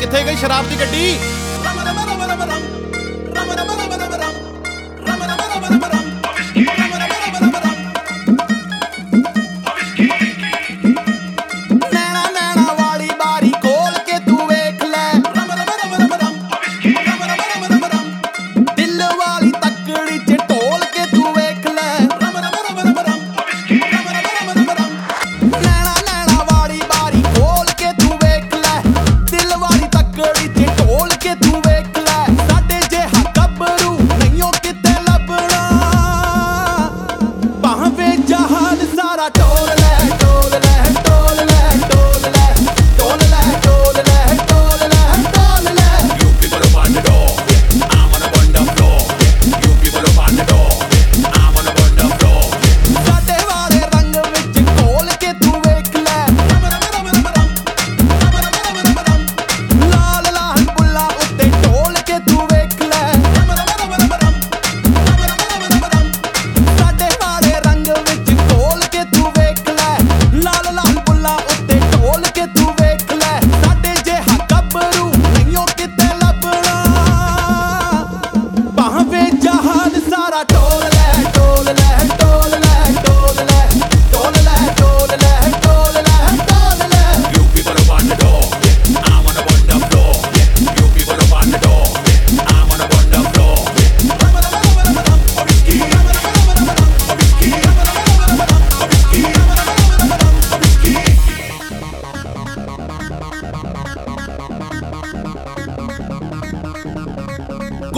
कितने गई शराब की गड्डी para her.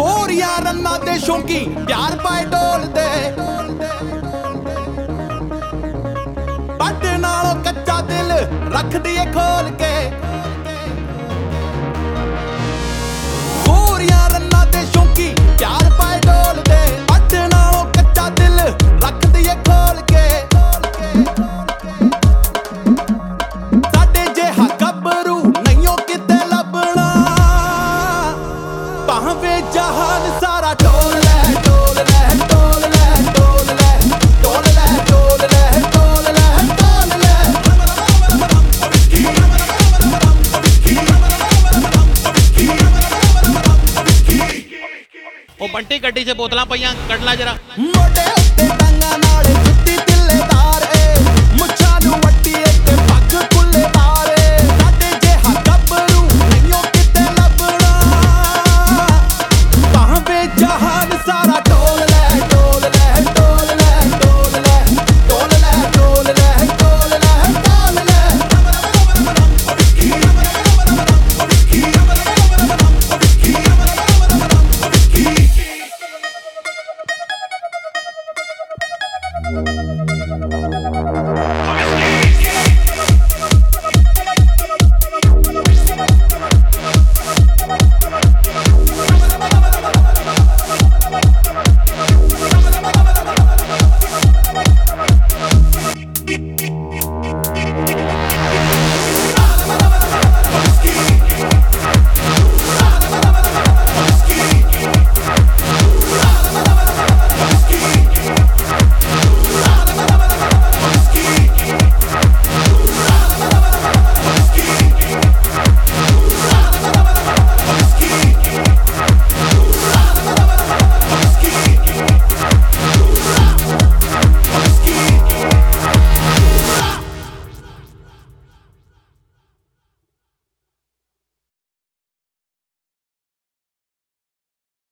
ਗੋਰੀਆਂ ਰੰਨਾਂ ਦੇ ਸ਼ੌਂਕੀ, ਪਿਆਰ ਪਾਏ ਡੋਲਦੇ ਪੱਟ ਨਾਲੋਂ ਕੱਚਾ ਦਿਲ ਰੱਖਦੀ ਏ ਖੋਲ ਕੇ। कहाँ पे जहान सारा टोल ले बंटी कटी से बोतला पईया जरा।